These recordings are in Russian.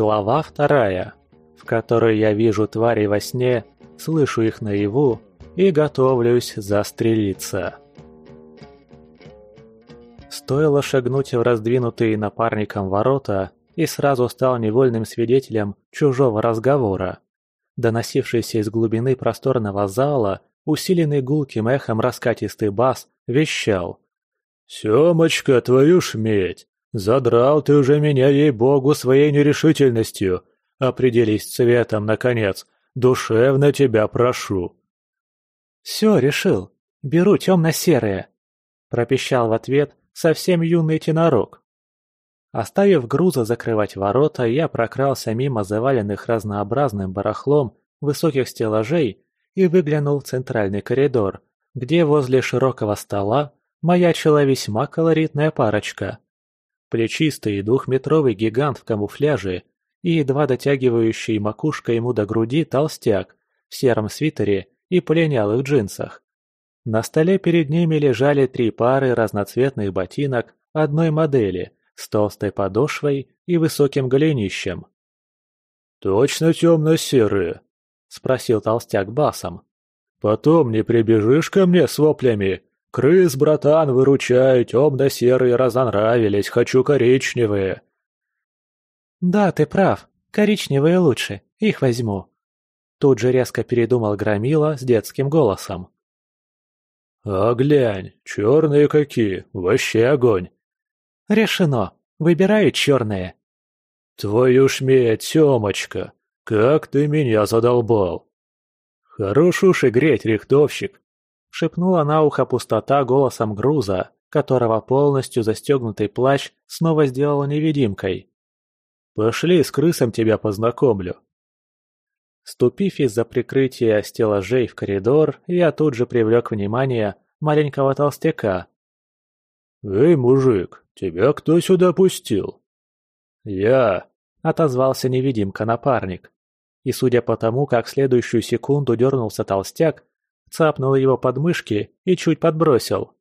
Глава вторая, в которой я вижу тварей во сне, слышу их наяву и готовлюсь застрелиться. Стоило шагнуть в раздвинутые напарником ворота, и сразу стал невольным свидетелем чужого разговора. Доносившийся из глубины просторного зала, усиленный гулким эхом раскатистый бас, вещал. «Семочка, твою ж медь! Задрал ты уже меня, ей-богу, своей нерешительностью! Определись цветом, наконец! Душевно тебя прошу!» «Все, решил. Беру темно-серые!» пропищал в ответ совсем юный тенорок. Оставив груза закрывать ворота, я прокрался мимо заваленных разнообразным барахлом высоких стеллажей и выглянул в центральный коридор, где возле широкого стола маячила весьма колоритная парочка. Плечистый двухметровый гигант в камуфляже и едва дотягивающий макушка ему до груди толстяк в сером свитере и полинялых джинсах. На столе перед ними лежали три пары разноцветных ботинок одной модели с толстой подошвой и высоким голенищем. «Точно темно-серые?» – спросил толстяк басом. «Потом не прибежишь ко мне с воплями. Крыс, братан, выручай, темно-серые разонравились, хочу коричневые». «Да, ты прав, коричневые лучше, их возьму». Тут же резко передумал Громила с детским голосом. «А глянь, черные какие, вообще огонь!» «Решено, выбираю черные». «Твою ж медь, Семочка, как ты меня задолбал!» «Хорош уши греть, рихтовщик!» — шепнула на ухо пустота голосом груза, которого полностью застегнутый плащ снова сделал невидимкой. «Пошли, с крысом тебя познакомлю». Ступив из-за прикрытия стеллажей в коридор, я тут же привлек внимание маленького толстяка. «Эй, мужик, тебя кто сюда пустил?» «Я», — отозвался невидимка-напарник. И судя по тому, как следующую секунду дернулся толстяк, цапнул его подмышки и чуть подбросил.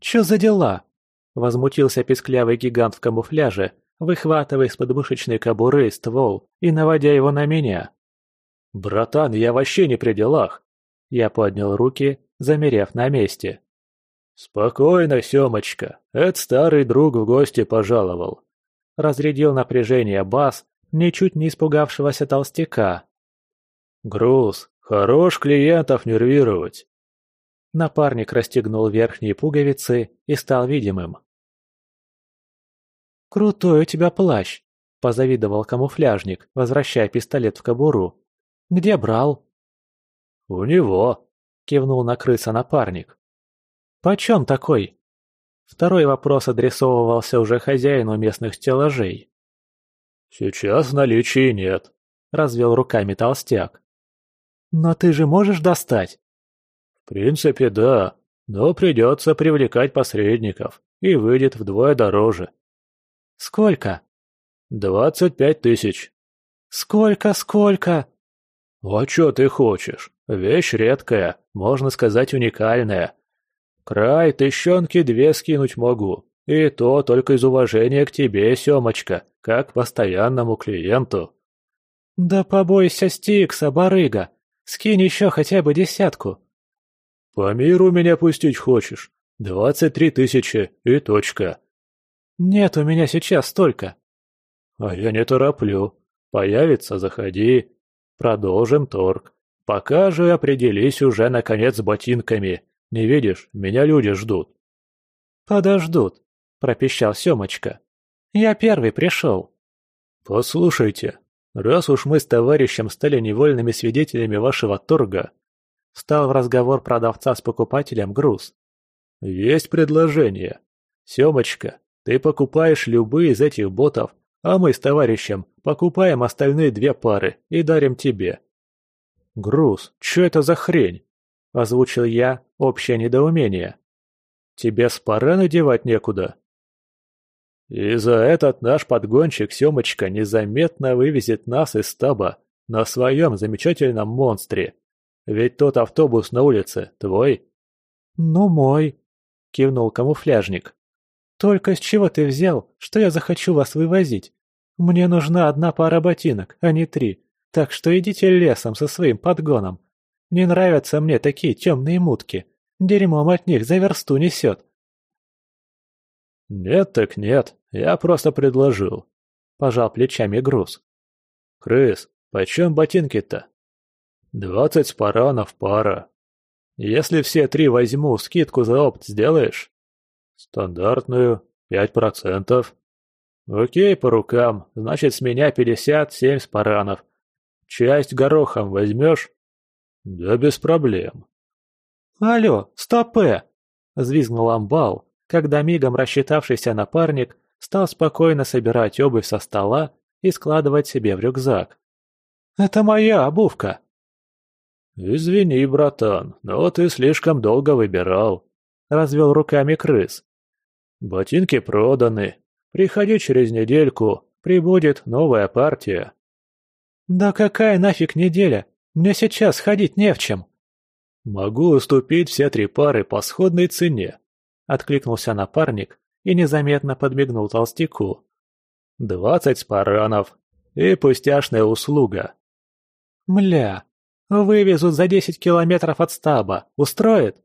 «Чё за дела?» — возмутился песклявый гигант в камуфляже, выхватывая из подмышечной кобуры ствол и наводя его на меня. «Братан, я вообще не при делах!» Я поднял руки, замерев на месте. «Спокойно, Семочка, этот старый друг в гости пожаловал». Разрядил напряжение бас, ничуть не испугавшегося толстяка. «Груз, хорош клиентов нервировать!» Напарник расстегнул верхние пуговицы и стал видимым. «Крутой у тебя плащ!» – позавидовал камуфляжник, возвращая пистолет в кобуру. Где брал?» «У него», — кивнул на крыса напарник. «Почем такой?» Второй вопрос адресовывался уже хозяину местных стеллажей. «Сейчас в наличии нет», — развел руками толстяк. «Но ты же можешь достать?» «В принципе, да, но придется привлекать посредников, и выйдет вдвое дороже». «Сколько?» «Двадцать пять тысяч». «Сколько, сколько?» «А чё ты хочешь? Вещь редкая, можно сказать уникальная. Край тыщенки две скинуть могу, и то только из уважения к тебе, Семочка, как постоянному клиенту». «Да побойся Стикса, барыга, скинь еще хотя бы десятку». «По миру меня пустить хочешь? Двадцать три тысячи и точка». «Нет у меня сейчас столько». «А я не тороплю. Появится, заходи, Продолжим торг. Пока же определись уже, наконец, с ботинками. Не видишь, меня люди ждут». «Подождут», — пропищал Семочка. «Я первый пришел». «Послушайте, раз уж мы с товарищем стали невольными свидетелями вашего торга», — стал в разговор продавца с покупателем груз. «Есть предложение. Семочка, ты покупаешь любые из этих ботов а мы с товарищем покупаем остальные две пары и дарим тебе». «Груз, что это за хрень?» – озвучил я общее недоумение. «Тебе спора надевать некуда?» «И за этот наш подгонщик Семочка незаметно вывезет нас из стаба на своем замечательном монстре. Ведь тот автобус на улице твой?» «Ну, мой», – кивнул камуфляжник. «Только с чего ты взял, что я захочу вас вывозить? Мне нужна одна пара ботинок, а не три, так что идите лесом со своим подгоном. Не нравятся мне такие темные мутки. Дерьмом от них за версту несет. «Нет так нет, я просто предложил», – пожал плечами груз. «Крыс, почем ботинки-то?» «Двадцать спаранов пара. Если все три возьму, скидку за опт сделаешь?» «Стандартную, пять процентов». «Окей, по рукам, значит, с меня пятьдесят семь спаранов. Часть горохом возьмешь?» «Да без проблем». «Алло, стопэ!» – взвизгнул амбал, когда мигом рассчитавшийся напарник стал спокойно собирать обувь со стола и складывать себе в рюкзак. «Это моя обувка!» «Извини, братан, но ты слишком долго выбирал», — развел руками крыс. «Ботинки проданы. Приходи через недельку, прибудет новая партия». «Да какая нафиг неделя? Мне сейчас ходить не в чем». «Могу уступить все три пары по сходной цене», — откликнулся напарник и незаметно подмигнул толстяку. «Двадцать спаранов и пустяшная услуга». «Мля, вывезут за десять километров от стаба. Устроит?»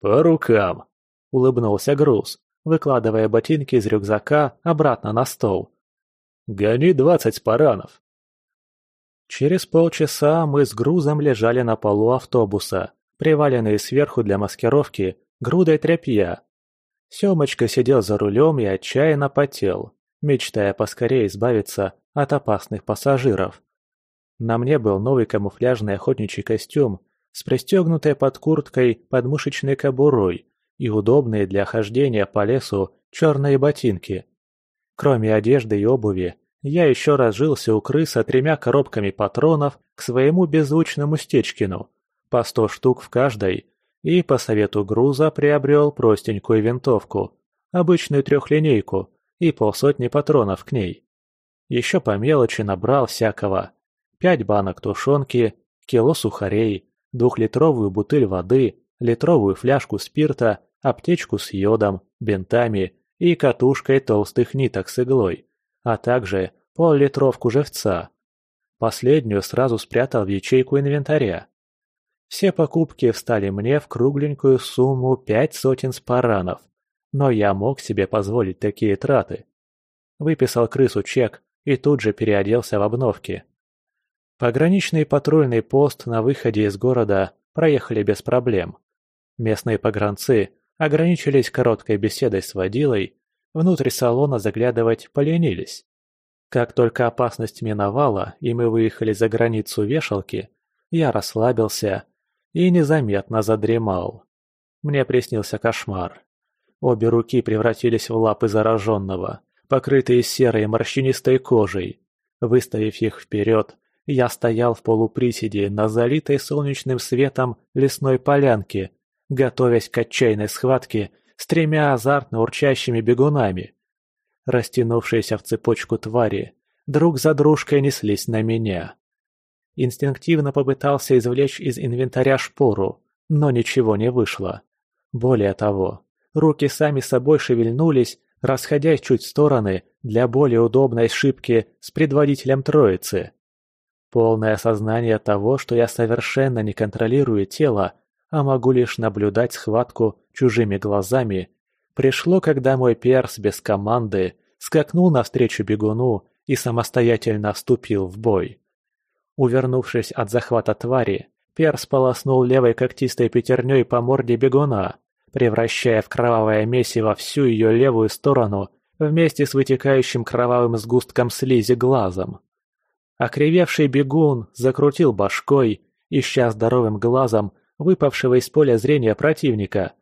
«По рукам», — улыбнулся груз, выкладывая ботинки из рюкзака обратно на стол. «Гони двадцать спаранов». Через полчаса мы с грузом лежали на полу автобуса, приваленные сверху для маскировки грудой тряпья. Семочка сидел за рулем и отчаянно потел, мечтая поскорее избавиться от опасных пассажиров. На мне был новый камуфляжный охотничий костюм с пристегнутой под курткой подмышечной кобурой и удобные для хождения по лесу черные ботинки. Кроме одежды и обуви, я еще разжился у крыса тремя коробками патронов к своему беззвучному Стечкину, по сто штук в каждой, и по совету груза приобрел простенькую винтовку, обычную трехлинейку и полсотни патронов к ней. Еще по мелочи набрал всякого. Пять банок тушенки, кило сухарей, двухлитровую бутыль воды, литровую фляжку спирта, аптечку с йодом, бинтами и катушкой толстых ниток с иглой, а также пол-литровку живца. Последнюю сразу спрятал в ячейку инвентаря. Все покупки встали мне в кругленькую сумму пять сотен спаранов, но я мог себе позволить такие траты. Выписал крысу чек и тут же переоделся в обновки. Пограничный патрульный пост на выходе из города проехали без проблем. Местные погранцы ограничились короткой беседой с водилой, внутрь салона заглядывать поленились. Как только опасность миновала и мы выехали за границу вешалки, я расслабился и незаметно задремал. Мне приснился кошмар. Обе руки превратились в лапы зараженного, покрытые серой морщинистой кожей. Выставив их вперед, я стоял в полуприседе на залитой солнечным светом лесной полянке, готовясь к отчаянной схватке с тремя азартно урчащими бегунами. Растянувшиеся в цепочку твари, друг за дружкой неслись на меня. Инстинктивно попытался извлечь из инвентаря шпору, но ничего не вышло. Более того, руки сами собой шевельнулись, расходясь чуть в стороны для более удобной шибки с предводителем троицы. Полное осознание того, что я совершенно не контролирую тело, а могу лишь наблюдать схватку чужими глазами, пришло, когда мой перс без команды скакнул навстречу бегуну и самостоятельно вступил в бой. Увернувшись от захвата твари, перс полоснул левой когтистой пятерней по морде бегуна, превращая в кровавое месиво всю ее левую сторону вместе с вытекающим кровавым сгустком слизи глазом. Окривевший бегун закрутил башкой, ища здоровым глазом выпавшего из поля зрения противника.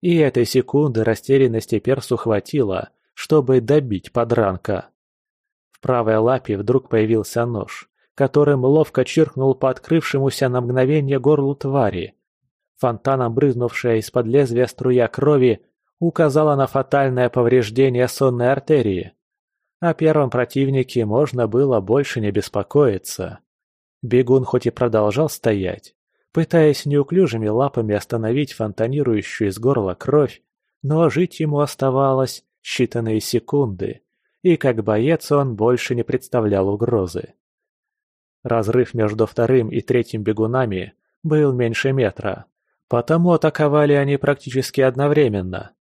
И этой секунды растерянности персу хватило, чтобы добить подранка. В правой лапе вдруг появился нож которым ловко чиркнул по открывшемуся на мгновение горлу твари. Фонтаном брызнувшая из-под лезвия струя крови указала на фатальное повреждение сонной артерии. О первом противнике можно было больше не беспокоиться. Бегун хоть и продолжал стоять, пытаясь неуклюжими лапами остановить фонтанирующую из горла кровь, но жить ему оставалось считанные секунды, и как боец он больше не представлял угрозы. Разрыв между вторым и третьим бегунами был меньше метра, потому атаковали они практически одновременно.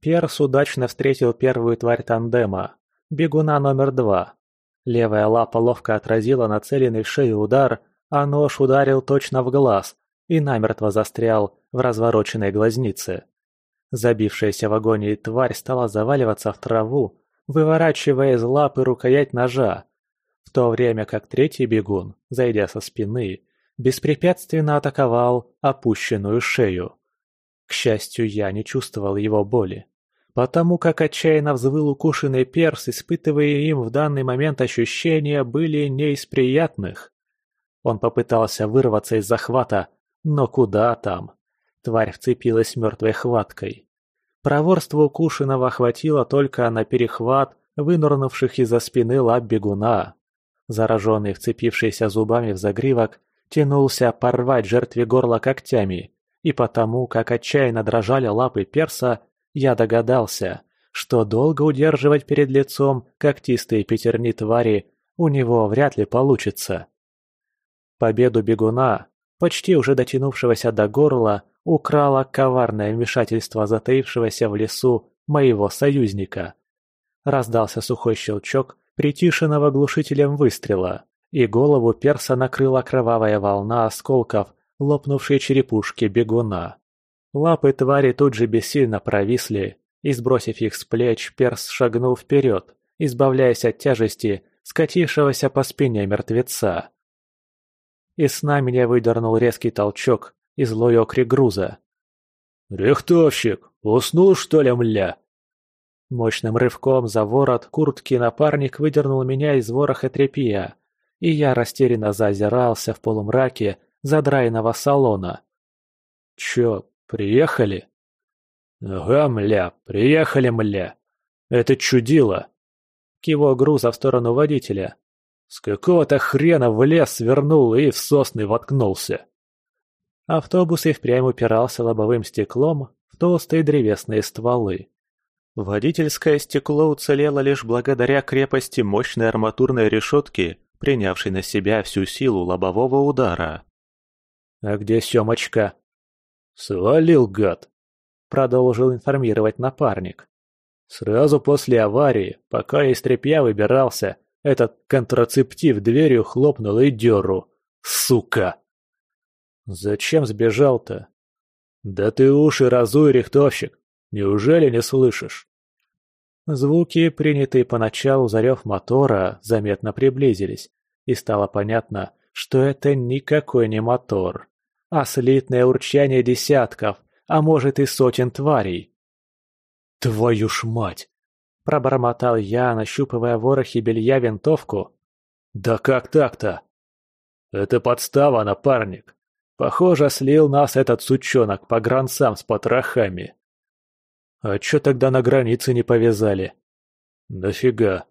Перс удачно встретил первую тварь тандема, бегуна номер два. Левая лапа ловко отразила нацеленный в шею удар, а нож ударил точно в глаз и намертво застрял в развороченной глазнице. Забившаяся в агонии тварь стала заваливаться в траву, выворачивая из лапы рукоять ножа, в то время как третий бегун, зайдя со спины, беспрепятственно атаковал опущенную шею. К счастью, я не чувствовал его боли, потому как отчаянно взвыл укушенный перс, испытывая им в данный момент ощущения были не из приятных. Он попытался вырваться из захвата, но куда там? Тварь вцепилась мертвой хваткой. Проворство укушенного хватило только на перехват вынырнувших из-за спины лап бегуна. Зараженный, вцепившийся зубами в загривок, тянулся порвать жертве горло когтями, и потому, как отчаянно дрожали лапы перса, я догадался, что долго удерживать перед лицом когтистые пятерни твари у него вряд ли получится. Победу бегуна, почти уже дотянувшегося до горла, украло коварное вмешательство затаившегося в лесу моего союзника. Раздался сухой щелчок, притишенного глушителем выстрела, и голову перса накрыла кровавая волна осколков, лопнувшей черепушки бегуна. Лапы твари тут же бессильно провисли, и, сбросив их с плеч, перс шагнул вперед, избавляясь от тяжести, скатившегося по спине мертвеца. Из сна меня выдернул резкий толчок, и злой окрик груза. «Рихтовщик, уснул что ли, мля?» Мощным рывком за ворот куртки напарник выдернул меня из вороха тряпья, и я растерянно заозирался в полумраке задраенного салона. «Чё, приехали?» «Ага, мля, приехали, мля. Это чудило!» Кивок груза в сторону водителя. «С какого-то хрена в лес свернул и в сосны воткнулся!» Автобус и впрямь упирался лобовым стеклом в толстые древесные стволы. Водительское стекло уцелело лишь благодаря крепости мощной арматурной решетки, принявшей на себя всю силу лобового удара. «А где Семочка?» «Свалил, гад!» — продолжил информировать напарник. «Сразу после аварии, пока из тряпья выбирался, этот контрацептив дверью хлопнул и дёру. Сука!» «Зачем сбежал-то?» «Да ты уши разуй, рихтовщик! Неужели не слышишь?» Звуки, принятые поначалу за рев мотора, заметно приблизились, и стало понятно, что это никакой не мотор, а слитное урчание десятков, а может и сотен тварей. «Твою ж мать!» – пробормотал я, нащупывая в ворохе белья винтовку. «Да как так-то?» «Это подстава, напарник. Похоже, слил нас этот сучонок по гранцам с потрохами. А чё тогда на границе не повязали? Нафига?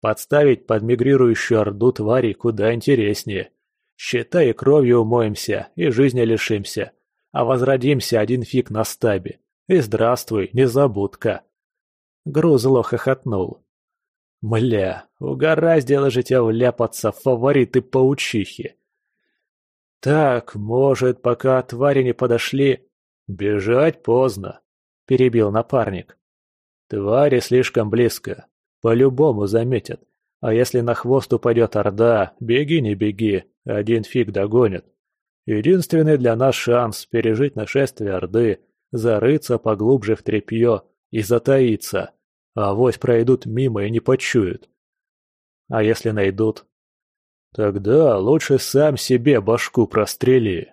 Подставить под мигрирующую орду тварей куда интереснее. Считай, кровью умоемся, и жизни лишимся. А возродимся один фиг на стабе. И здравствуй, незабудка. Грузло хохотнул. Мля, угораздило же тебя вляпаться в фавориты паучихи. «Так, может, пока твари не подошли...» «Бежать поздно», — перебил напарник. «Твари слишком близко. По-любому заметят. А если на хвост упадет орда, беги не беги, один фиг догонит. Единственный для нас шанс пережить нашествие орды, зарыться поглубже в тряпье и затаиться. А авось пройдут мимо и не почуют. А если найдут, Тогда лучше сам себе башку прострели.